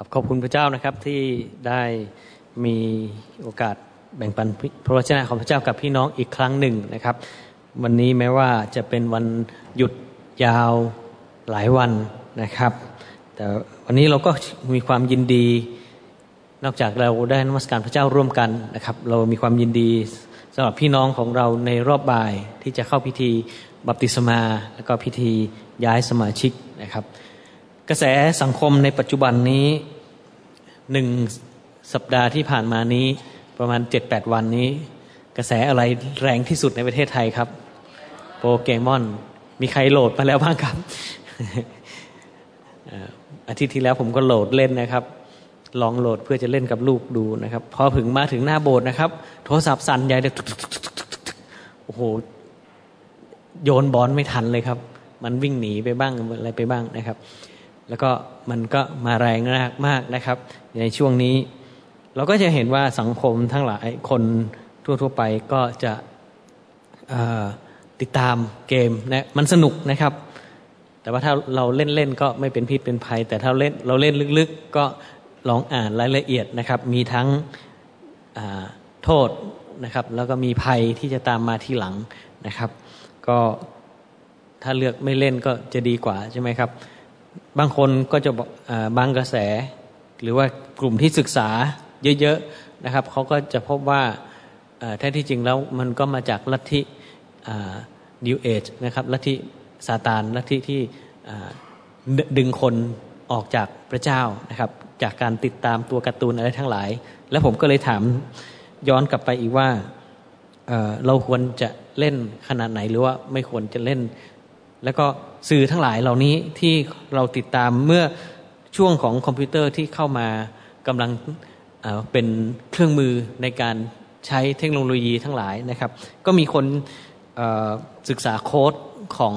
ครับขอบคุณพระเจ้านะครับที่ได้มีโอกาสแบ่งปันพระวจนะของพระเจ้ากับพี่น้องอีกครั้งหนึ่งนะครับ วันนี้แม้ว่าจะเป็นวันหยุดยาวหลายวันนะครับ แต่วันนี้เราก็มีความยินดี นอกจากเราได้นมัสการพระเจ้าร่วมกันนะครับ เรามีความยินดีสำหรับพี่น้องของเราในรอบบ่ายที่จะเข้าพิธีบัพติศมา แล้วก็พิธีย้ายสมาชิกนะครับ กระแสสังคมในปัจจุบันนี้หนึ่งสัปดาห์ที่ผ่านมานี้ ประมาณเจ็ดแปดวันนี้ กระแสอะไรแรงที่สุดในประเทศไทยครับ โปเกมอน มีใครโหลดมาแล้วบ้างครับ อาทิตย์ที่แล้วผมก็โหลดเล่นนะครับ ลองโหลดเพื่อจะเล่นกับลูกดูนะครับ พอถึงมาถึงหน้าโบสถ์นะครับ โทรศัพท์สั่นใหญ่เลยโอ้โห โยนบอลไม่ทันเลยครับ มันวิ่งหนีไปบ้างอะไรไปบ้างนะครับ แล้วก็มันก็มาแรงมากนะครับ ในช่วงนี้ เราก็จะเห็นว่าสังคมทั้งหลายคนทั่ว ๆ ไปก็จะติดตามเกมนะมันสนุกนะครับ แต่ว่าถ้าเราเล่น ๆ ก็ไม่เป็นพิษเป็นภัย แต่ถ้าเล่นเราเล่นลึกๆ ก็ลองอ่านรายละเอียดนะครับ มีทั้งโทษนะครับ แล้วก็มีภัยที่จะตามมาทีหลังนะครับ ก็ถ้าเลือกไม่เล่นก็จะดีกว่าใช่ไหมครับ บางคนก็จะบอกบางกระแส หรือว่ากลุ่มที่ศึกษาเยอะๆนะครับเขาก็จะพบว่าแท้ที่จริงแล้วมันก็มาจากลัทธินิวเอจนะครับลัทธิซาตานลัทธิที่ดึงคนออกจากพระเจ้านะครับ จากการติดตามตัวการ์ตูนอะไรทั้งหลาย แล้วผมก็เลยถามย้อนกลับไปอีกว่าเเราควรจะเล่นขนาดไหนหรือว่าไม่ควรจะเล่น แล้วก็สื่อทั้งหลายเหล่านี้ที่เราติดตามเมื่อช่วงของคอมพิวเตอร์ที่เข้ามากำลังเป็นเครื่องมือในการใช้เทคโนโลยีทั้งหลายนะครับ ก็มีคนศึกษาโค้ดของ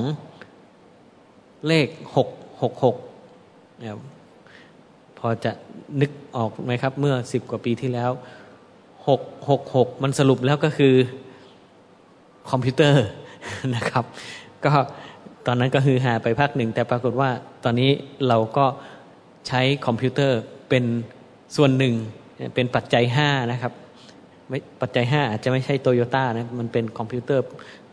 เลขหกหกหกพอจะนึกออกไหมครับเมื่อสิบกว่าปีที่แล้วหกหกหกมันสรุปแล้วก็คือคอมพิวเตอร์นะครับ ก็ ตอนนั้นก็คือหาไปพักหนึ่ง แต่ปรากฏว่าตอนนี้เราก็ใช้คอมพิวเตอร์เป็นส่วนหนึ่งเป็นปัจจัยห้านะครับปัจจัยห้าอาจจะไม่ใช่โตโยต้านะมันเป็นคอมพิวเตอร์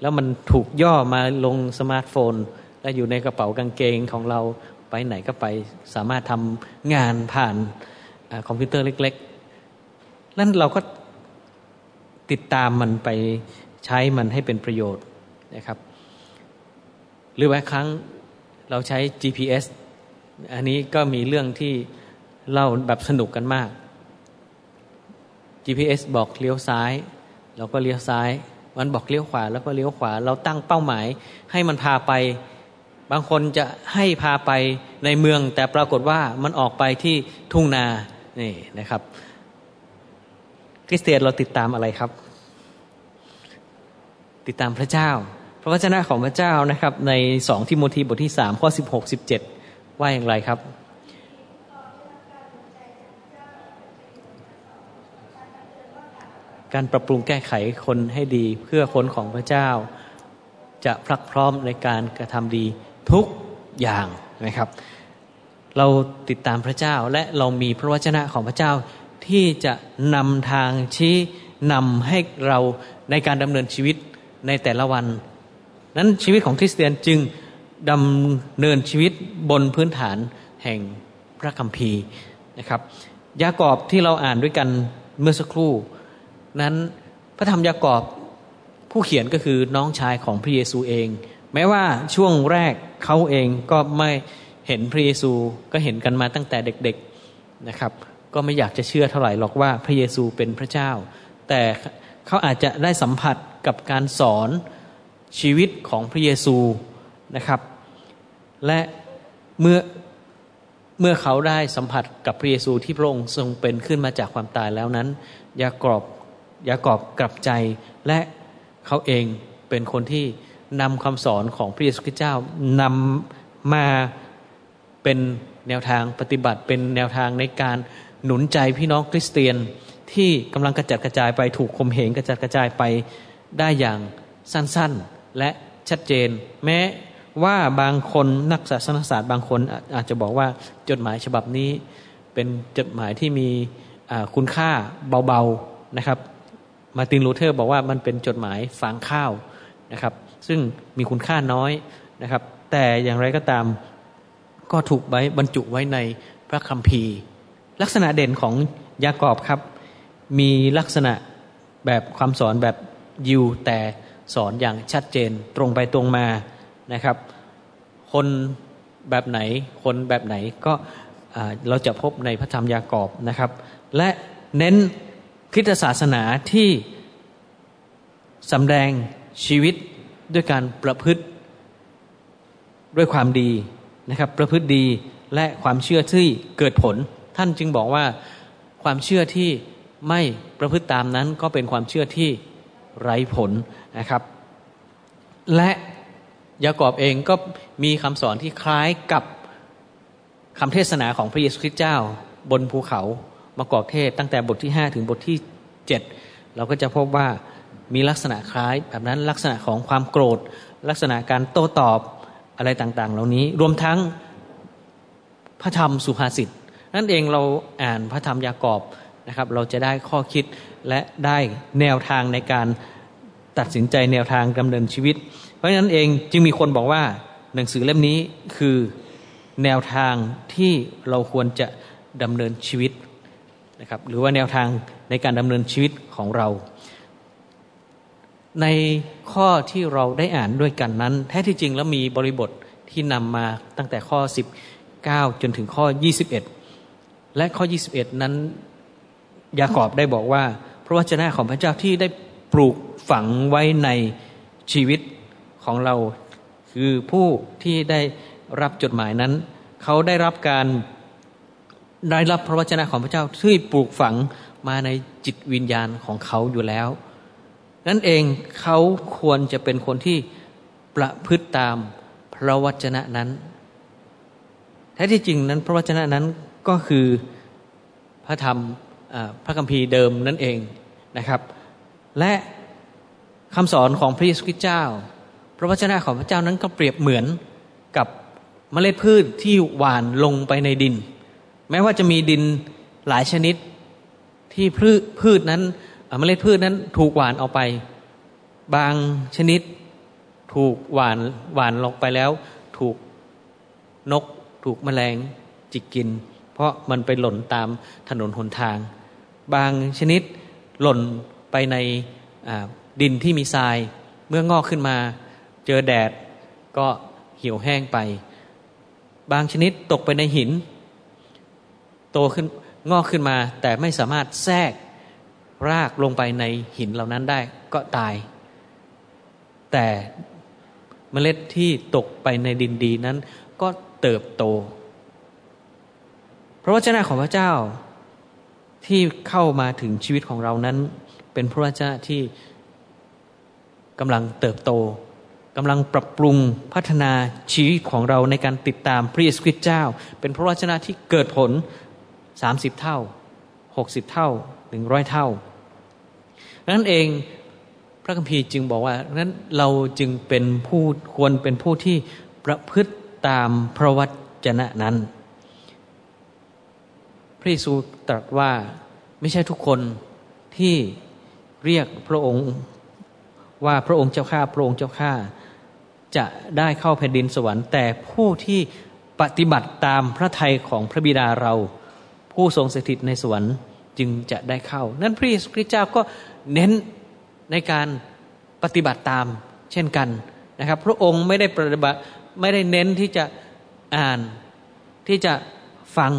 แล้วมันถูกย่อมาลงสมาร์ทโฟน และอยู่ในกระเป๋ากางเกงของเราไปไหนก็ไปสามารถทำงานผ่านคอมพิวเตอร์เล็ก ๆ นั่นเราก็ติดตามมันไปใช้มันให้เป็นประโยชน์นะครับ หรือบางครั้งเราใช้ GPS อันนี้ก็มีเรื่องที่เล่าแบบสนุกกันมาก GPS บอกเลี้ยวซ้าย เราก็เลี้ยวซ้าย มันบอกเลี้ยวขวา แล้วก็เลี้ยวขวา เราตั้งเป้าหมาย ให้มันพาไป บางคนจะให้พาไปในเมือง แต่ปรากฏว่ามันออกไปที่ทุ่งนา นี่นะครับ คริสเตียนเราติดตามอะไรครับ ติดตามพระเจ้า ระวจนะของพระเจ้านะครับ ในสองทิโมธีบทที่สามข้อสิบหกสิบเจ็ดว่าอย่างไรครับการปรับปรุงแก้ไขคนให้ดีเพื่อคนของพระเจ้า จะพรักพร้อมในการกระทำดีทุกอย่างนะครับ เราติดตามพระเจ้าและเรามีพระวจนะของพระเจ้า ที่จะนำทางชี้นำให้เราในการดำเนินชีวิตในแต่ละวัน นั้นชีวิตของคริสเตียนจึงดำเนินชีวิตบนพื้นฐานแห่งพระคัมภีร์นะครับ ยากอบที่เราอ่านด้วยกันเมื่อสักครู่ นั้นพระธรรมยากอบผู้เขียนก็คือน้องชายของพระเยซูเอง แม้ว่าช่วงแรกเขาเองก็ไม่เห็นพระเยซูก็เห็นกันมาตั้งแต่เด็กๆนะครับ ก็ไม่อยากจะเชื่อเท่าไหร่หรอกว่าพระเยซูเป็นพระเจ้า แต่เขาอาจจะได้สัมผัสกับการสอน ชีวิตของพระเยซูนะครับ และเมื่อเมื่อเขาได้สัมผัสกับพระเยซูที่พระองค์ทรงเป็นขึ้นมาจากความตายแล้วนั้น ยากรอบยากอบกลับใจ และเขาเองเป็นคนที่นำคำสอนของพระเยซูคริสต์เจ้านำมาเป็นแนวทางปฏิบัติเป็นแนวทางในการหนุนใจพี่น้องคริสเตียนที่กำลังกระจัดกระจายไปถูกข่มเหงกระจัดกระจายไปได้อย่างสั้นๆ และชัดเจน แม้ว่าบางคนนักศาสนศาสตร์บางคนอาจจะบอกว่าจดหมายฉบับนี้ เป็นจดหมายที่มีคุณค่าเบาๆนะครับ มาร์ตินลูเธอร์บอกว่ามันเป็นจดหมายฟางข้าวนะครับ ซึ่งมีคุณค่าน้อยนะครับ แต่อย่างไรก็ตามก็ถูกไว้บรรจุไว้ในพระคัมภีร์ ลักษณะเด่นของยากอบครับ มีลักษณะแบบความสอนแบบยิวแต่ สอนอย่างชัดเจนตรงไปตรงมานะครับ คนแบบไหนคนแบบไหนก็เราจะพบในพระธรรมยากอบนะครับ และเน้นคริสตศาสนาที่สำแดงชีวิตด้วยการประพฤติด้วยความดีนะครับประพฤติดีและความเชื่อที่เกิดผล ท่านจึงบอกว่าความเชื่อที่ไม่ประพฤติตามนั้นก็เป็นความเชื่อที่ ไร้ผลนะครับ และยากอบเองก็มีคำสอนที่คล้ายกับคำเทศนาของพระเยซูคริสต์เจ้า บนภูเขามากอกเทศตั้งแต่บทที่ 5 ถึงบทที่ 7 เราก็จะพบว่ามีลักษณะคล้าย แบบนั้นลักษณะของความโกรธ ลักษณะการโต้ตอบอะไรต่างๆ เหล่านี้รวมทั้งพระธรรมสุภาษิตนั่นเองเราอ่านพระธรรมยากอบนะครับ เราจะได้ข้อคิด และได้แนวทางในการตัดสินใจแนวทางดำเนินชีวิต เพราะฉะนั้นเองจึงมีคนบอกว่าหนังสือเล่มนี้คือแนวทางที่เราควรจะดำเนินชีวิตนะครับหรือว่าแนวทางในการดำเนินชีวิตของเรา ในข้อที่เราได้อ่านด้วยกันนั้น แท้ที่จริงแล้วมีบริบทที่นำมาตั้งแต่ข้อ 19 จนถึงข้อ 21 และข้อ 21 นั้นยากอบได้บอกว่า ระวจนะของพระเจ้าที่ได้ปลูกฝังไว้ในชีวิตของเรา คือผู้ที่ได้รับจดหมายนั้น เขาได้รับการได้รับพระวจนะของพระเจ้าที่ปลูกฝังมาในจิตวิญญาณของเขาอยู่แล้ว นั่นเองเขาควรจะเป็นคนที่ประพฤติตามพระวจนะนั้นแท้ที่จริงนั้นพระวจนะนั้นก็คือพระธรรมพระคัมภีร์เดิมนั่นเอง นะครับ และคำสอนของพระเยซูคริสต์เจ้า พระวจนะของพระเจ้านั้นก็เปรียบเหมือนกับเมล็ดพืชที่หวานลงไปในดิน แม้ว่าจะมีดินหลายชนิดที่พืชพืชนั้นเมล็ดพืชนั้นถูกหวานเอาไป บางชนิดถูกหวานหวานลงไปแล้ว ถูกนกถูกแมลงจิกกิน เพราะมันไปหล่นตามถนนหนทาง บางชนิด หล่นไปในดินที่มีทราย เมื่องอกขึ้นมา เจอแดดก็เหี่ยวแห้งไป บางชนิดตกไปในหิน โตขึ้นงอกขึ้นมา แต่ไม่สามารถแทรกรากลงไปในหินเหล่านั้นได้ก็ตาย แต่เมล็ดที่ตกไปในดินดีนั้น ก็เติบโต พระวจนะของพระเจ้า ที่เข้ามาถึงชีวิตของเรานั้น เป็นพระวจนะที่กำลังเติบโตกำลังปรับปรุงพัฒนาชีวิตของเราในการติดตามพระเยซูคริสต์เจ้า เป็นพระวจนะที่เกิดผลสามสิบเท่าหกสิบเท่าหนึ่งร้อยเท่านั้นเองพระคัมภีร์จึงบอกว่านั้นเราจึงเป็นผู้ควรเป็นผู้ที่ประพฤติตามพระวจนะนั้น พระเยซูตรัสว่าไม่ใช่ทุกคนที่เรียกพระองค์ว่าพระองค์เจ้าข้าพระองค์เจ้าข้าจะได้เข้าแผ่นดินสวรรค์ แต่ผู้ที่ปฏิบัติตามพระทัยของพระบิดาเรา ผู้ทรงสถิตในสวรรค์จึงจะได้เข้า นั้นพระเยซูคริสต์เจ้าก็เน้นในการปฏิบัติตามเช่นกันนะครับ พระองค์ไม่ได้ปฏิบัติไม่ได้เน้นที่จะอ่านที่จะฟัง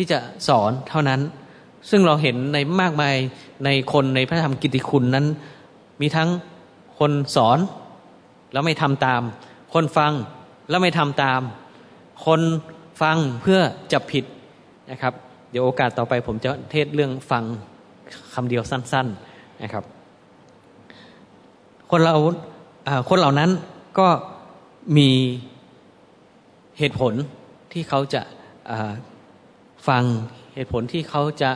ที่จะสอนเท่านั้น ซึ่งเราเห็นในมากมายในคนในพระธรรมกิติคุณนั้น มีทั้งคนสอนแล้วไม่ทำตาม คนฟังแล้วไม่ทำตาม คนฟังเพื่อจะผิดนะครับ เดี๋ยวโอกาสต่อไปผมจะเทศเรื่องฟังคำเดียวสั้น ๆนะครับ คนเราคนเหล่านั้นก็มีเหตุผลที่เขาจะ ฟังเหตุผลที่เขาจะ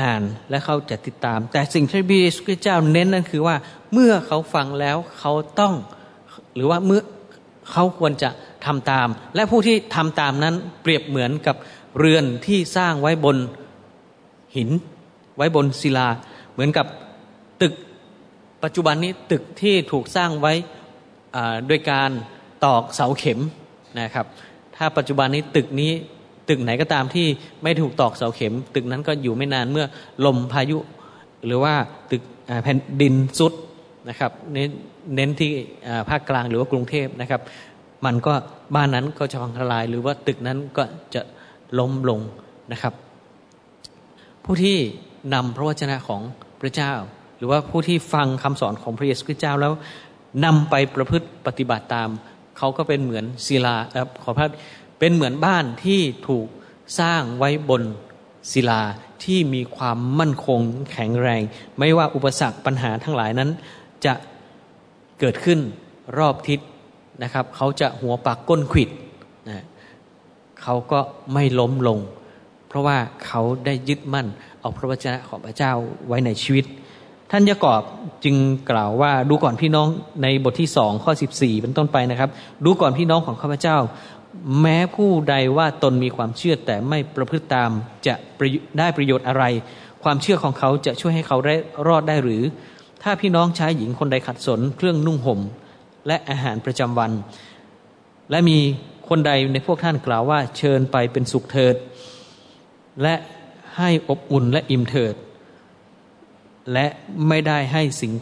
อ่านและเขาจะติดตาม แต่สิ่งที่พระเยซูคริสต์เจ้าเน้นนั่นคือว่าเมื่อเขาฟังแล้วเขาต้องหรือว่าเมื่อเขาควรจะททำตาม และผู้ที่ทำตามนั้นเปรียบเหมือนกับเรือนที่สร้างไว้บนหิน ไว้บนศิลา เหมือนกับตึกปัจจุบันนี้ตึกที่ถูกสร้างไว้โดยการตอกเสาเข็มนะครับ ถ้าปัจจุบันนี้ตึกนี้ ตึกไหนก็ตามที่ไม่ถูกตอกเสาเข็ม ตึกนั้นก็อยู่ไม่นานเมื่อลมพายุ หรือว่าตึกแผ่นดินซุดนะครับเน้นเน้นที่ภาคกลางหรือว่ากรุงเทพนะครับ มันก็บ้านนั้นก็จะพังทลาย หรือว่าตึกนั้นก็จะล้มลงนะครับ ผู้ที่นำพระวจนะของพระเจ้า หรือว่าผู้ที่ฟังคำสอนของพระเยซูคริสต์เจ้าแล้วนำไปประพฤติปฏิบัติตาม เขาก็เป็นเหมือนศิลาขอพระ เป็นเหมือนบ้านที่ถูกสร้างไว้บนศิลาที่มีความมั่นคงแข็งแรง ไม่ว่าอุปสรรคปัญหาทั้งหลายนั้น จะเกิดขึ้นรอบทิศนะครับ เขาจะหัวปักก้นขิดนะเขาก็ไม่ล้มลง เพราะว่าเขาได้ยึดมั่น เอาพระวจนะของพระเจ้าไว้ในชีวิต ท่านยากอบจึงกล่าวว่าดูก่อนพี่น้องในบทที่สองข้อสิบสี่เป็นต้นไปนะครับ ดูก่อนพี่น้องของข้าพเจ้า แม้ผู้ใดว่าตนมีความเชื่อแต่ไม่ประพฤติตามจะได้ประโยชน์อะไร ความเชื่อของเขาจะช่วยให้เขาได้รอดได้หรือ ถ้าพี่น้องชายหญิงคนใดขัดสนเครื่องนุ่งห่ม และอาหารประจำวัน และมีคนใดในพวกท่านกล่าวว่าเชิญไปเป็นสุขเถิด และให้อบอุ่นและอิ่มเถิด และไม่ได้ให้สิ่ง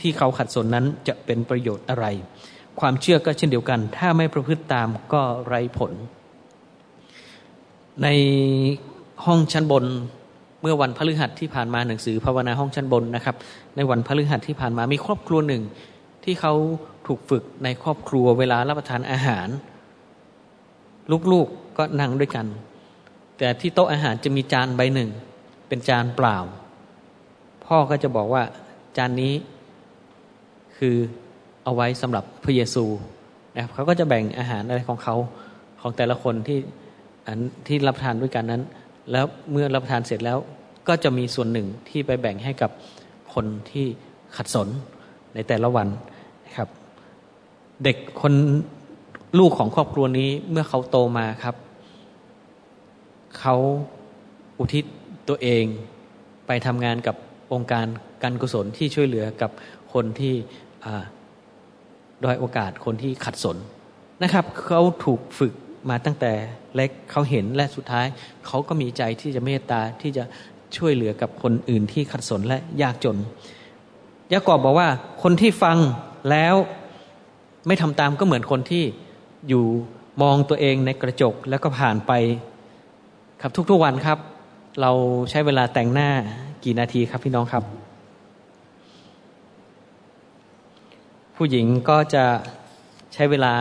ที่เขาขัดสนนั้นจะเป็นประโยชน์อะไร ความเชื่อก็เช่นเดียวกัน ถ้าไม่ประพฤติตามก็ไร้ผล ในห้องชั้นบนเมื่อวันพฤหัสที่ผ่านมาหนังสือภาวนาห้องชั้นบนนะครับ ในวันพฤหัสที่ผ่านมามีครอบครัวหนึ่ง ที่เขาถูกฝึกในครอบครัวเวลารับประทานอาหาร ลูกๆกก็นั่งด้วยกัน แต่ที่โต๊ะอาหารจะมีจานใบหนึ่ง เป็นจานเปล่า พ่อก็จะบอกว่าจานนี้คือ เอาไว้สำหรับพระเยซูนะครับเขาก็จะแบ่งอาหารอะไรของเขาของแต่ละคนที่ที่รับทานด้วยกันนั้น แล้วเมื่อรับทานเสร็จแล้วก็จะมีส่วนหนึ่งที่ไปแบ่งให้กับคนที่ขัดสนในแต่ละวันนะครับ เด็กคนลูกของครอบครัวนี้เมื่อเขาโตมาครับเขาอุทิศตัวเองไปทำงานกับองค์การการกุศลที่ช่วยเหลือกับคนที่ ด้อยโอกาสคนที่ขัดสนนะครับเขาถูกฝึกมาตั้งแต่เล็กเขาเห็นและสุดท้ายเขาก็มีใจที่จะเมตตาที่จะช่วยเหลือกับคนอื่นที่ขัดสนและยากจนยากอบบอกว่าคนที่ฟังแล้วไม่ทำตามก็เหมือนคนที่อยู่มองตัวเองในกระจกแล้วก็ผ่านไปครับทุกๆวันครับ เราใช้เวลาแต่งหน้ากี่นาทีครับพี่น้องครับ ผู้หญิงก็จะใช้เวลา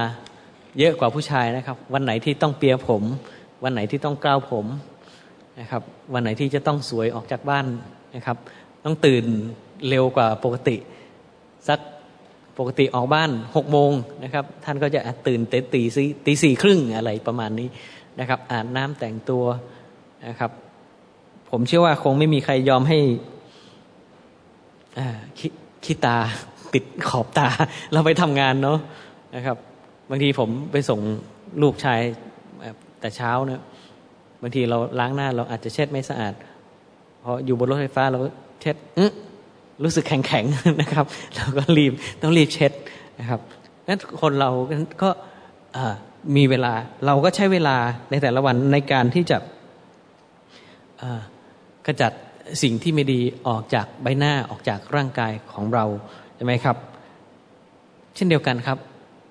เยอะกว่าผู้ชายนะครับ วันไหนที่ต้องเปียผม วันไหนที่ต้องกล้าวผมนะครับ วันไหนที่จะต้องสวยออกจากบ้านนะครับ ต้องตื่นเร็วกว่าปกติ สักปกติออกบ้านหกโมงนะครับ ท่านก็จะตื่นเตตีสี่ตีสี่ครึ่งอะไรประมาณนี้นะครับอาบน้ำแต่งตัวนะครับ ผมเชื่อว่าคงไม่มีใครยอมให้ขี้ตา ติดขอบตา เราไปทำงานเนาะนะครับ บางทีผมไปส่งลูกชายแต่เช้าเนะบางทีเราล้างหน้าเราอาจจะเช็ดไม่สะอาดพออยู่บนรถไฟฟ้าเราเช็ดรู้สึกแข็งๆนะครับเราก็รีบต้องรีบเช็ดนะครับนั้นคนเราก็มีเวลาเราก็ใช้เวลาในแต่ละวันในการที่จะกระจัดสิ่งที่ไม่ดีออกจากใบหน้าออกจากร่างกายของเรา ใช่ไหมครับ เช่นเดียวกันครับ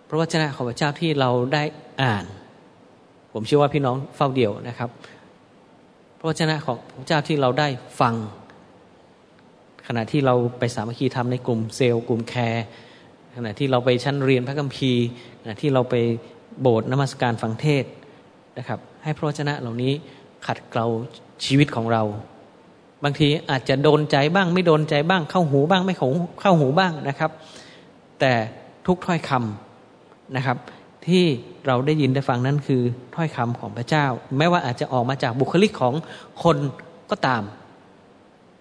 พระวจนะของพระเจ้าที่เราได้อ่าน ผมเชื่อว่าพี่น้องเฝ้าเดี่ยวนะครับ พระวจนะของพระเจ้าที่เราได้ฟัง ขณะที่เราไปสามัคคีทำในกลุ่มเซลล์กลุ่มแคร์ขณะที่เราไปชั้นเรียนพระคัมภีร์ขณะที่เราไปโบสถ์นมัสการฟังเทศนะครับ ให้พระวจนะเหล่านี้ขัดเกลาชีวิตของเรา บางทีอาจจะโดนใจบ้าง ไม่โดนใจบ้าง เข้าหูบ้างไม่เข้าหูบ้างนะครับ แต่ทุกถ้อยคำนะครับ ที่เราได้ยินได้ฟังนั้นคือถ้อยคำของพระเจ้า แม้ว่าอาจจะออกมาจากบุคลิกของคนก็ตาม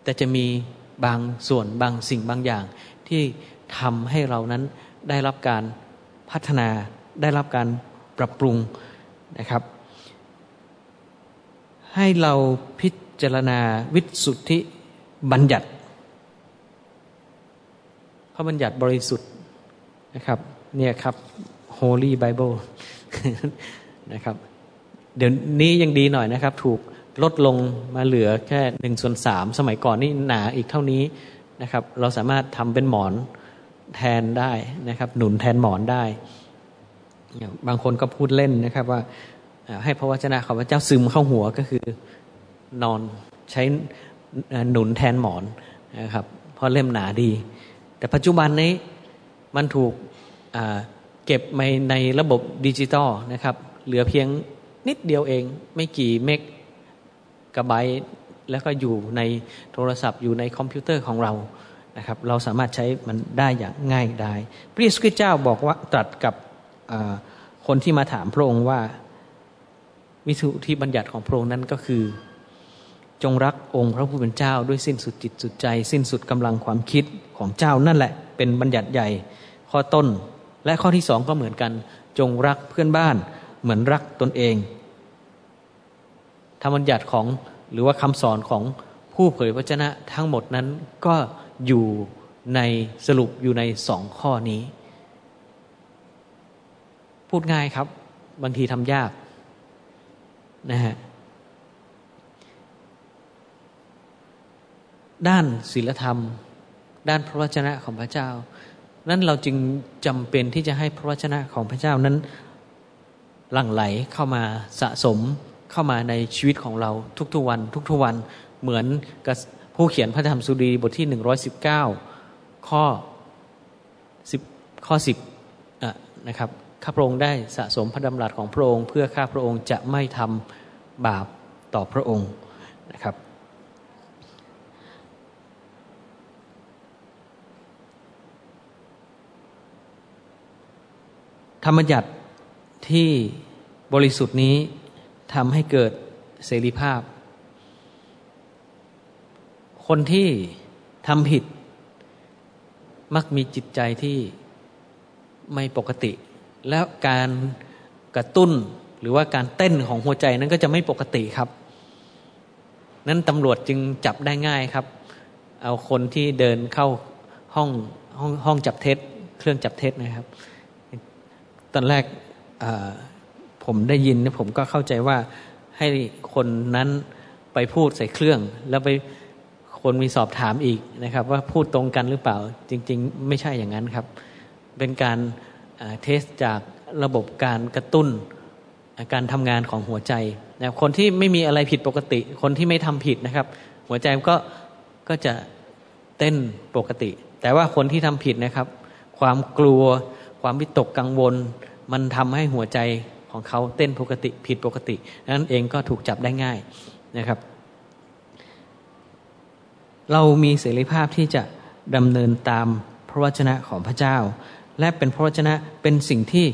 แต่จะมีบางส่วนบางสิ่งบางอย่าง ที่ทำให้เรานั้นได้รับการพัฒนาได้รับการปรับปรุงนะครับ ให้เราพิจ จารณาวิสุทธิบัญญัติพระบัญญัติบริสุทธิ์นะครับ เนี่ยครับ Holy Bible นะครับ เดี๋ยวนี้ยังดีหน่อยนะครับ ถูกลดลงมาเหลือแค่หนึ่งส่วนสามสมัยก่อนนี่หนาอีกเท่านี้นะครับ เราสามารถทำเป็นหมอนแทนได้นะครับ หนุนแทนหมอนได้ บางคนก็พูดเล่นนะครับว่าให้พระวจนะของพระเจ้าซึมเข้าหัวก็คือ นอนใช้หนุนแทนหมอนนะครับ เพราะเล่มหนาดี แต่ปัจจุบันนี้มันถูกเก็บในในระบบดิจิตอลนะครับ เหลือเพียงนิดเดียวเองไม่กี่เมกกะไบต์แล้วก็อยู่ในโทรศัพท์อยู่ในคอมพิวเตอร์ของเรานะครับ เราสามารถใช้มันได้อย่างง่ายได้พระเยซูคริสต์เจ้าบอกว่าตรัสกับคนที่มาถามพระองค์ว่า วิสุที่บัญญัติของพระองค์นั้นก็คือ จงรักองค์พระผู้เป็นเจ้าด้วยสิ้นสุดจิตสุดใจ สิ้นสุดกำลังความคิดของเจ้านั่นแหละ เป็นบัญญัติใหญ่ข้อต้น และข้อที่สองก็เหมือนกัน จงรักเพื่อนบ้านเหมือนรักตนเองธรรมบัญญัติของหรือว่าคำสอนของผู้เผยพระชนะทั้งหมดนั้นก็อยู่ในสรุปอยู่ในสองข้อนี้ พูดง่ายครับ บางทีทำยากนะฮะ ด้านศีลธรรม ด้านพระวจนะของพระเจ้า นั้นเราจึงจำเป็นที่จะให้พระวจนะของพระเจ้านั้นหลั่งไหลเข้ามาสะสมเข้ามาในชีวิตของเราทุกๆวัน ทุกๆวันเหมือนกับผู้เขียนพระธรรมสุดีบทที่หนึ่งร้อยสิบเก้าข้อสิบข้อสิบนะครับข้าพระองค์ได้สะสมพระดำรัสของพระองค์ เพื่อข้าพระองค์จะไม่ทำบาปต่อพระองค์นะครับ ธรรมยัติที่บริสุทธิ์นี้ทำให้เกิดเสรีภาพ คนที่ทำผิด มักมีจิตใจที่ไม่ปกติ แล้วการกระตุ้นหรือว่าการเต้นของหัวใจนั้นก็จะไม่ปกติครับ นั้นตำรวจจึงจับได้ง่ายครับ เอาคนที่เดินเข้าห้องห้องห้องจับเท็จ เครื่องจับเท็จนะครับ ตอนแรกผมได้ยินผมก็เข้าใจว่าให้คนนั้นไปพูดใส่เครื่อง แล้วไปคนมีสอบถามอีกนะครับ ว่าพูดตรงกันหรือเปล่า จริง ๆ ไม่ใช่อย่างนั้นครับ เป็นการเทสจากระบบการกระตุ้นการทำงานของหัวใจนะคนที่ไม่มีอะไรผิดปกติ คนที่ไม่ทำผิดนะครับ หัวใจก็ก็จะเต้นปกติ แต่ว่าคนที่ทำผิดนะครับ ความกลัว ความวิตกกังวล มันทำให้หัวใจของเขาเต้นปกติผิดปกตินั้นเองก็ถูกจับได้ง่ายนะครับ เรามีเสรีภาพที่จะดำเนินตามพระวจนะของพระเจ้า และเป็นพระวจนะเป็นสิ่งที่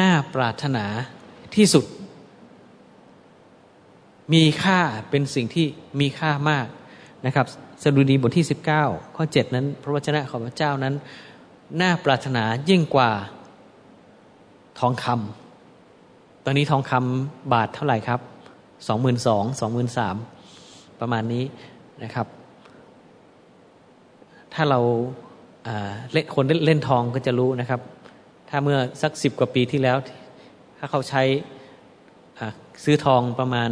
น่าปรารถนาที่สุด มีค่าเป็นสิ่งที่มีค่ามากนะครับสดุดีบทที่ 19 ข้อ 7 นั้น พระวจนะของพระเจ้านั้น น่าปรารถนายิ่งกว่าทองคำตอนนี้ทองคำบาทเท่าไหร่ครับสองหมื่นสองสองหมื่นสามประมาณนี้นะครับ ถ้าเราเล่นคนเล่นทองก็จะรู้นะครับ ถ้าเมื่อสักสิบกว่าปีที่แล้ว ถ้าเขาใช้ซื้อทองประมาณ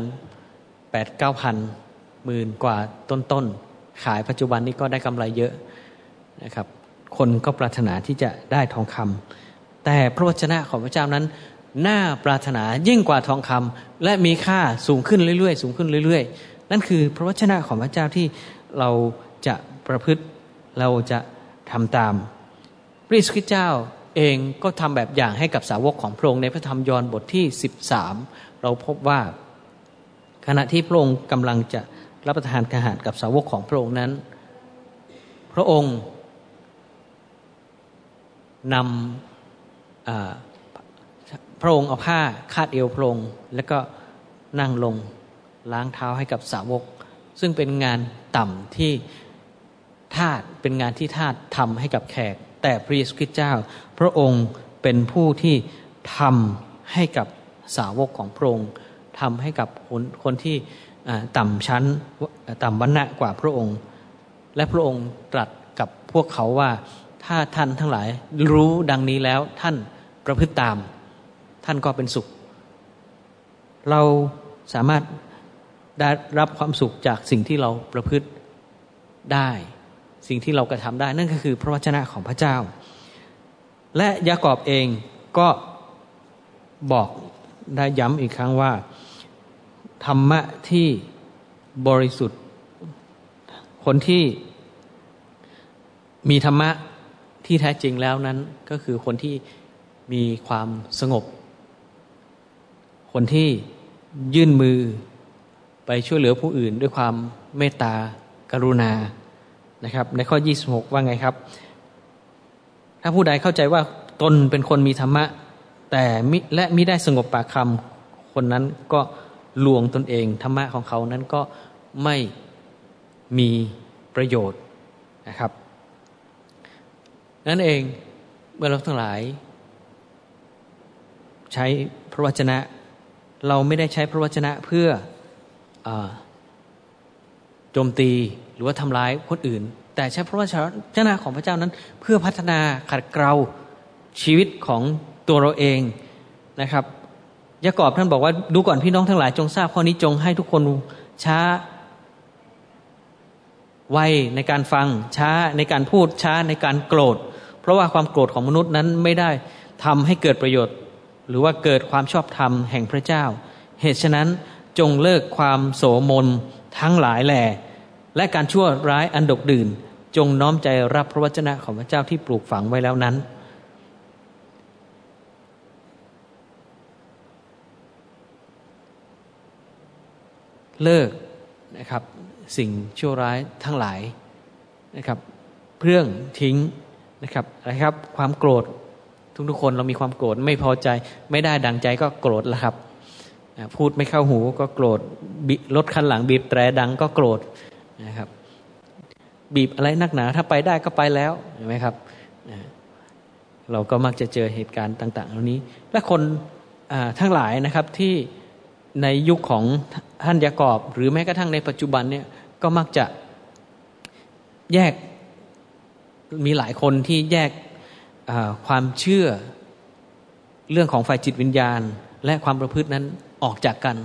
แปดเก้าพันหมื่นกว่าต้นๆ ขายปัจจุบันนี้ก็ได้กำไรเยอะนะครับ คนก็ปรารถนาที่จะได้ทองคำแต่พระวจนะของพระเจ้านั้นน่าปรารถนายิ่งกว่าทองคำและมีค่าสูงขึ้นเรื่อยๆ สูงขึ้นเรื่อย ๆ นั่นคือพระวจนะของพระเจ้าที่เราจะประพฤติเราจะทำตามพระเยซูคริสตเจ้าเองก็ทำแบบอย่างให้กับสาวกของพระองค์ในพระธรรมยอห์นบทที่ 13 เราพบว่าขณะที่พระองค์กำลังจะรับประทานอาหารกับสาวกของพระองค์นั้น พระองค์ นำพระองค์เอาผ้าคาดเอวพระองค์แล้วก็นั่งลงล้างเท้าให้กับสาวก ซึ่งเป็นงานต่ำที่ทาสเป็นงานที่ทาสทำให้กับแขก แต่พระเยซูคริสต์เจ้า พระองค์เป็นผู้ที่ทำให้กับสาวกของพระองค์ทำให้กับคนคนที่ต่ำชั้นต่ำวรรณะกว่าพระองค์ และพระองค์ตรัสกับพวกเขาว่า ถ้าท่านทั้งหลายรู้ดังนี้แล้วท่านประพฤติตาม ท่านก็เป็นสุข เราสามารถได้รับความสุขจากสิ่งที่เราประพฤติได้ สิ่งที่เรากระทำได้ นั่นก็คือพระวจนะของพระเจ้า และยากอบเองก็บอกได้ย้ำอีกครั้งว่า ธรรมะที่บริสุทธิ์ คนที่มีธรรมะ ที่แท้จริงแล้วนั้นก็คือคนที่มีความสงบ คนที่ยื่นมือไปช่วยเหลือผู้อื่นด้วยความเมตตากรุณานะครับ ในข้อ 26 ว่าไงครับ ถ้าผู้ใดเข้าใจว่าตนเป็นคนมีธรรมะ แต่และมิได้สงบปากคำคนนั้นก็ลวงตนเอง ธรรมะของเขานั้นก็ไม่มีประโยชน์นะครับ นั่นเองเมื่อเราทั้งหลาย ใช้พระวจนะ เราไม่ได้ใช้พระวจนะเพื่ออโจมตีหรือว่าทำร้ายคนอื่น แต่ใช้พระวจนะของพระเจ้านั้น เพื่อพัฒนาขัดเกลาชีวิตของตัวเราเองนะครับยากอบท่านบอกว่าดูก่อนพี่น้องทั้งหลายจงทราบข้อนี้จงให้ทุกคนช้าไวในการฟังช้าในการพูดช้าในการโกรธ เพราะว่าความโกรธของมนุษย์นั้นไม่ได้ทำให้เกิดประโยชน์ หรือว่าเกิดความชอบธรรมแห่งพระเจ้า เหตุฉะนั้นจงเลิกความโสมนทั้งหลายแหล่และการชั่วร้ายอันดกดื่น จงน้อมใจรับพระวจนะของพระเจ้าที่ปลูกฝังไว้แล้วนั้น เลิกนะครับสิ่งชั่วร้ายทั้งหลายนะครับเพื่องทิ้ง นะครับอะไรครับ ความโกรธทุกๆคนเรามีความโกรธไม่พอใจ ไม่ได้ดังใจก็โกรธแล้วครับ พูดไม่เข้าหูก็โกรธรถคันหลังบีบแตรดังก็โกรธนะครับ บีบอะไรนักหนา ถ้าไปได้ก็ไปแล้วเห็นไหมครับ เราก็มักจะเจอเหตุการณ์ต่าง ๆ เหล่านี้ และคนทั้งหลายนะครับที่ในยุคของท่านยากอบ หรือแม้กระทั่งในปัจจุบันเนี่ยก็มักจะแยก มีหลายคนที่แยกความเชื่อเรื่องของฝ่ายจิตวิญญาณ และความประพฤตินั้นออกจากกัน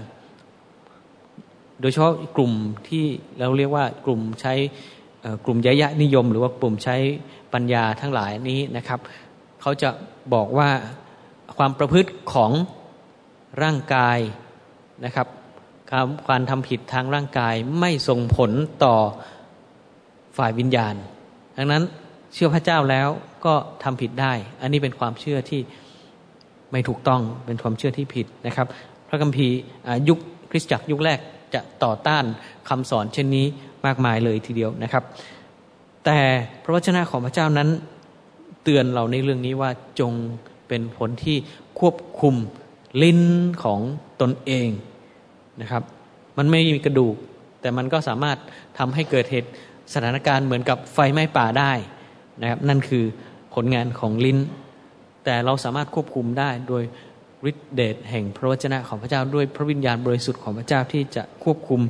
โดยเฉพาะกลุ่มที่เราเรียกว่ากลุ่มใช้กลุ่มยยะนิยม หรือว่ากลุ่มใช้ปัญญาทั้งหลายนี้นะครับ เขาจะบอกว่าความประพฤติของร่างกายนะครับการทำผิดทางร่างกายไม่ส่งผลต่อฝ่ายวิญญาณ ดังนั้น เชื่อพระเจ้าแล้วก็ทำผิดได้ อันนี้เป็นความเชื่อที่ไม่ถูกต้องเป็นความเชื่อที่ผิดนะครับ พระคัมภีร์ยุคคริสตจักรยุคแรกจะต่อต้านคำสอนเช่นนี้มากมายเลยทีเดียวนะครับ แต่พระวจนะของพระเจ้านั้นเตือนเราในเรื่องนี้ว่าจงเป็นผลที่ควบคุมลิ้นของตนเองนะครับ มันไม่มีกระดูก แต่มันก็สามารถทำให้เกิดเหตุสถานการณ์เหมือนกับไฟไหม้ป่าได้ นะครับนั่นคือผลงานของลิ้น แต่เราสามารถควบคุมได้โดยฤทธิเดชแห่งพระวจนะของพระเจ้าด้วยพระวิญญาณบริสุทธิ์ของพระเจ้าที่จะควบคุม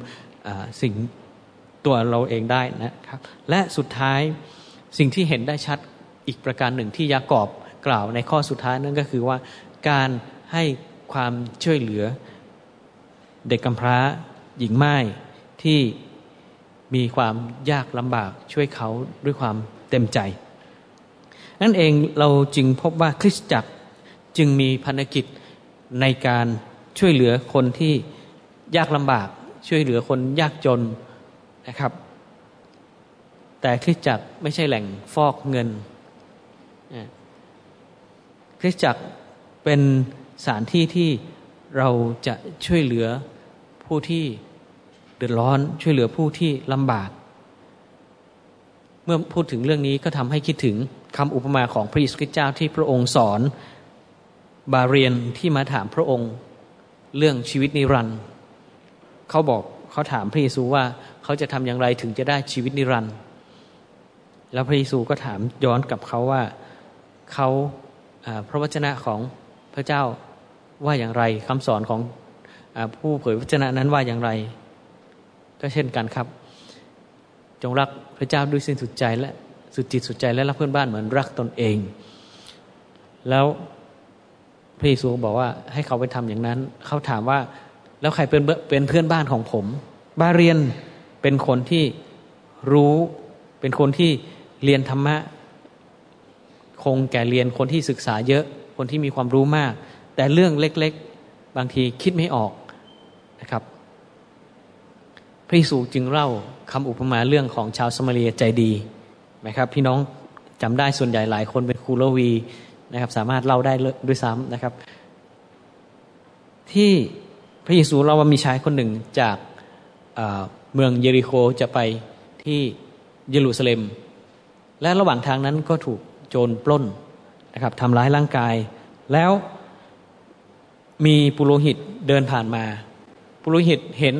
สิ่งตัวเราเองได้นะครับ และสุดท้ายสิ่งที่เห็นได้ชัดอีกประการหนึ่งที่ยากอบกล่าวในข้อสุดท้ายนั่นก็คือว่าการให้ความช่วยเหลือเด็กกำพร้าหญิงไม้ที่มีความยากลำบากช่วยเขาด้วยความ เต็มใจ นั่นเองเราจึงพบว่าคริสตจักรจึงมีภารกิจในการช่วยเหลือคนที่ยากลำบาก ช่วยเหลือคนยากจนนะครับ แต่คริสตจักรไม่ใช่แหล่งฟอกเงิน คริสตจักรเป็นสถานที่ที่เราจะช่วยเหลือผู้ที่เดือดร้อนช่วยเหลือผู้ที่ลำบาก เมื่อพูดถึงเรื่องนี้ก็ทำให้คิดถึงคำอุปมาของพระเยซูคริสต์เจ้าที่พระองค์สอน บาเรียนที่มาถามพระองค์เรื่องชีวิตนิรันดร์เขาบอกเขาถามพระเยซูว่าเขาจะทำอย่างไรถึงจะได้ชีวิตนิรันดร์แล้วพระเยซูก็ถามย้อนกับเขาว่าเขาพระวจนะของพระเจ้าว่าอย่างไรคำสอนของอผู้เผยพระชนะนั้นว่าอย่างไร ก็เช่นกันครับ จงรักพระเจ้าด้วยสิ้นสุดใจและสุดจิตสุดใจและรักเพื่อนบ้านเหมือนรักตนเอง แล้วพระเยซูบอกว่าให้เขาไปทำอย่างนั้น เขาถามว่าแล้วใครเป็นเป็นเพื่อนบ้านของผม บาเรียนเป็นคนที่รู้เป็นคนที่เรียนธรรมะ คงแก่เรียนคนที่ศึกษาเยอะคนที่มีความรู้มาก แต่เรื่องเล็ก ๆ บางทีคิดไม่ออกนะครับ พระเยซูจึงเล่าคำอุปมาเรื่องของชาวสมาเรียใจดีนะครับ พี่น้องจำได้ส่วนใหญ่หลายคนเป็นครูลวีนะครับ สามารถเล่าได้ด้วยซ้ำนะครับ ที่พระเยซูเล่าว่ามีชายคนหนึ่งจากเมืองเยริโคจะไปที่เยรูซาเล็ม และระหว่างทางนั้นก็ถูกโจรปล้นนะครับทำร้ายร่างกาย แล้วมีปุโรหิตเดินผ่านมา ปุโรหิตเห็น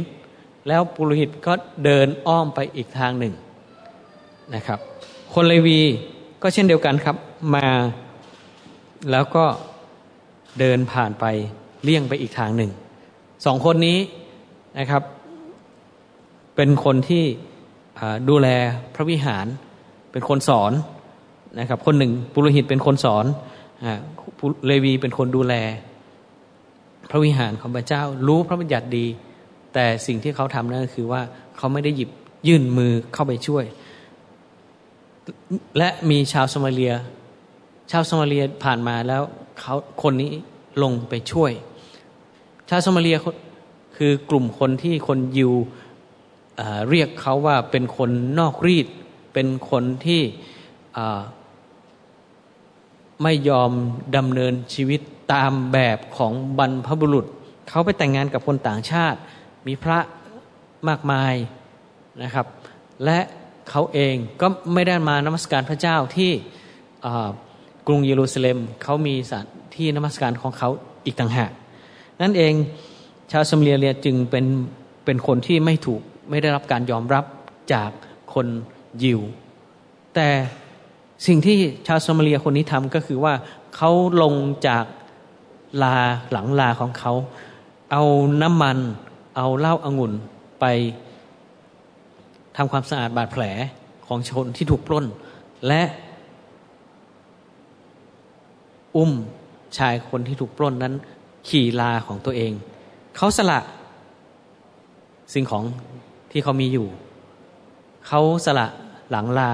แล้วปุโรหิตก็เดินอ้อมไปอีกทางหนึ่งนะครับ คนเลวีก็เช่นเดียวกันครับมาแล้วก็เดินผ่านไปเลี่ยงไปอีกทางหนึ่งสองคนนี้นะครับ เป็นคนที่ดูแลพระวิหารเป็นคนสอนนะครับ คนหนึ่งปุโรหิตเป็นคนสอนเลวีเป็นคนดูแล พระวิหารของพระเจ้ารู้พระบัญญัติดี แต่สิ่งที่เขาทำนั่นก็คือว่าเขาไม่ได้หยิบยื่นมือเข้าไปช่วย และมีชาวสมาเลีย ชาวสมาเลียผ่านมาแล้วเขาคนนี้ลงไปช่วย ชาวสมาเลียคือกลุ่มคนที่คนยิวเรียกเขาว่าเป็นคนนอกรีด เป็นคนที่ไม่ยอมดำเนินชีวิตตามแบบของบรรพบุรุษ เขาไปแต่งงานกับคนต่างชาติ มีพระมากมายนะครับ และเขาเองก็ไม่ได้มานมัสการพระเจ้าที่กรุงเยรูซาเล็มเขามีสถานที่นมัสการของเขาอีกต่างหากนั่นเองชาวสมเลียเรียจึงเป็นเป็นคนที่ไม่ถูกไม่ได้รับการยอมรับจากคนยิว แต่สิ่งที่ชาวสมาเลียคนนี้ทำก็คือว่าเขาลงจากลาหลังลาของเขา เอาน้ำมัน เอาเหล้าอางุ่นไปทำความสะอาดบาดแผลของชนที่ถูกปล้น และอุ้มชายคนที่ถูกปล้นนั้น ขี่ลาของตัวเอง เขาสละสิ่งของที่เขามีอยู่ เขาสละหลังลา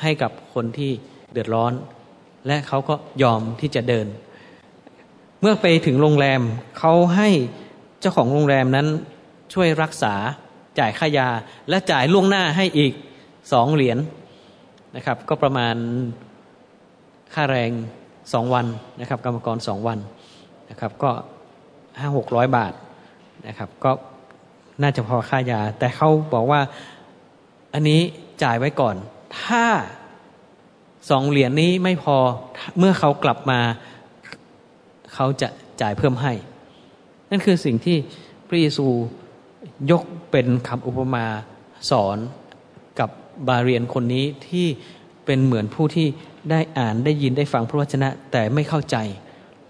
ให้กับคนที่เดือดร้อน และเขาก็ยอมที่จะเดิน เมื่อไปถึงโรงแรมเขาให้ เจ้าของโรงแรมนั้นช่วยรักษาจ่ายค่ายา และจ่ายล่วงหน้าให้อีกสองเหรียญนนะครับ ก็ประมาณค่าแรงสองวันนะครับ กรรมกรสองวันนะครับ ก็ห้าหกร้อยบาทนะครับ ก็น่าจะพอค่ายา แต่เขาบอกว่าอันนี้จ่ายไว้ก่อน ถ้าสองเหรียญนนี้ไม่พอเมื่อเขากลับมา เขาจะจ่ายเพิ่มให้ นั่นคือสิ่งที่พระเยซูยกเป็นคำอุปมาสอนกับบาเรียนคนนี้ที่เป็นเหมือนผู้ที่ได้อ่านได้ยินได้ฟังพระวจนะ แต่ไม่เข้าใจ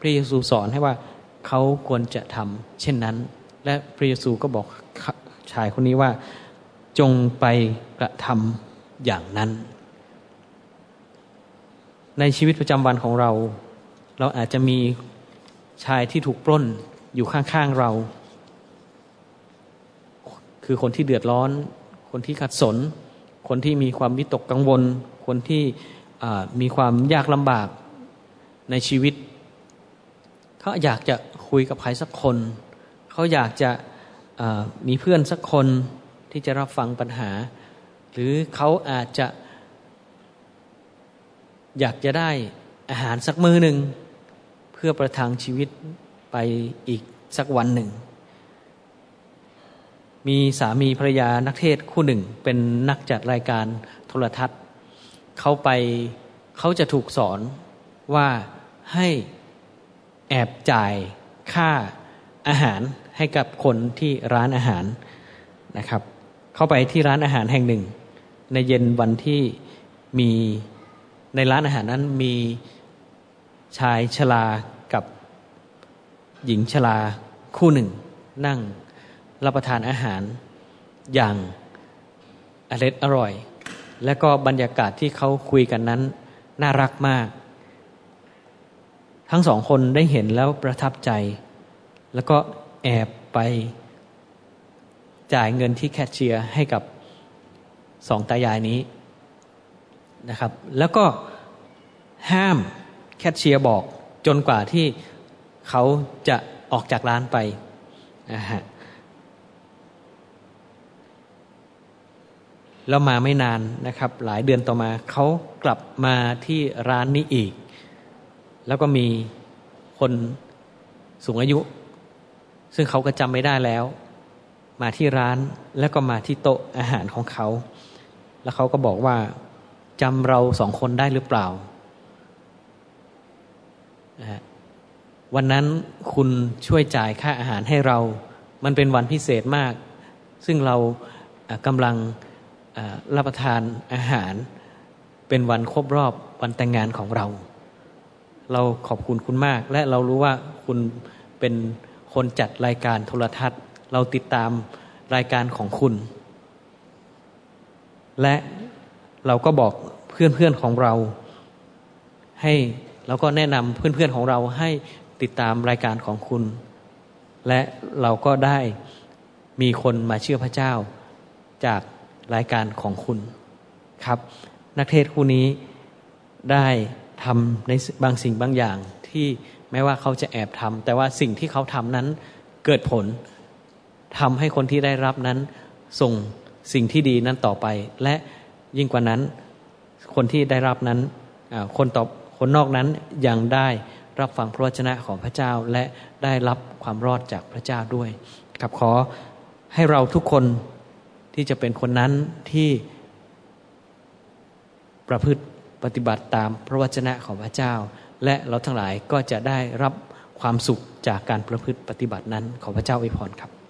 พระเยซูสอนให้ว่าเขาควรจะทำเช่นนั้น และพระเยซูก็บอกชายคนนี้ว่าจงไปกระทำอย่างนั้น ในชีวิตประจำวันของเรา เราอาจจะมีชายที่ถูกปล้น อยู่ข้างๆเรา คือคนที่เดือดร้อน คนที่ขัดสน คนที่มีความวิตกกังวล คนที่มีความยากลำบากในชีวิต เขาอยากจะคุยกับใครสักคน เขาอยากจะมีเพื่อนสักคนที่จะรับฟังปัญหา หรือเขาอาจจะ อยากจะได้อาหารสักมือหนึ่งเพื่อประทังชีวิต ไปอีกสักวันหนึ่ง มีสามีภรรยานักเทศคู่หนึ่ง เป็นนักจัดรายการโทรทัศน์ เขาไปเขาจะถูกสอนว่าให้แอบจ่ายค่าอาหารให้กับคนที่ร้านอาหารนะครับ เข้าไปที่ร้านอาหารแห่งหนึ่ง ในเย็นวันที่มีในร้านอาหารนั้นมีชายชรา หญิงชราคู่หนึ่ง นั่งรับประทานอาหารอย่างอร่อยอร่อย และก็บรรยากาศที่เขาคุยกันนั้น น่ารักมาก ทั้งสองคนได้เห็นแล้วประทับใจ แล้วก็แอบไปจ่ายเงินที่แคชเชียร์ให้กับสองตายายนี้นะครับ แล้วก็ห้ามแคชเชียร์บอกจนกว่าที่ เขาจะออกจากร้านไปนะฮะแล้วมาไม่นานนะครับ หลายเดือนต่อมาเขากลับมาที่ร้านนี้อีก แล้วก็มีคนสูงอายุ ซึ่งเขาก็จำไม่ได้แล้ว มาที่ร้านแล้วก็มาที่โต๊ะอาหารของเขา แล้วเขาก็บอกว่าจำเราสองคนได้หรือเปล่า วันนั้นคุณช่วยจ่ายค่าอาหารให้เรา มันเป็นวันพิเศษมาก ซึ่งเรากำลังรับประทานอาหาร เป็นวันครบรอบวันแต่งงานของเรา เราขอบคุณคุณมาก และเรารู้ว่าคุณเป็นคนจัดรายการโทรทัศน์ เราติดตามรายการของคุณ และเราก็บอกเพื่อนๆของเรา ให้เราก็แนะนำเพื่อนๆของเราให้ ติดตามรายการของคุณ และเราก็ได้มีคนมาเชื่อพระเจ้า จากรายการของคุณครับ นักเทศคู่นี้ได้ทำในบางสิ่งบางอย่างที่แม้ว่าเขาจะแอบทำแต่ว่าสิ่งที่เขาทำนั้นเกิดผลทำให้คนที่ได้รับนั้นส่งสิ่งที่ดีนั้นต่อไป และยิ่งกว่านั้นคนที่ได้รับนั้นคนตอบคนนอกนั้นยังได้ รับฟังพระวจนะของพระเจ้าและได้รับความรอดจากพระเจ้าด้วยกับขอให้เราทุกคนที่จะเป็นคนนั้นที่ประพฤติปฏิบัติตามพระวจนะของพระเจ้า และเราทั้งหลายก็จะได้รับความสุขจากการประพฤติปฏิบัตินั้นขอพระเจ้าอวยพรครับ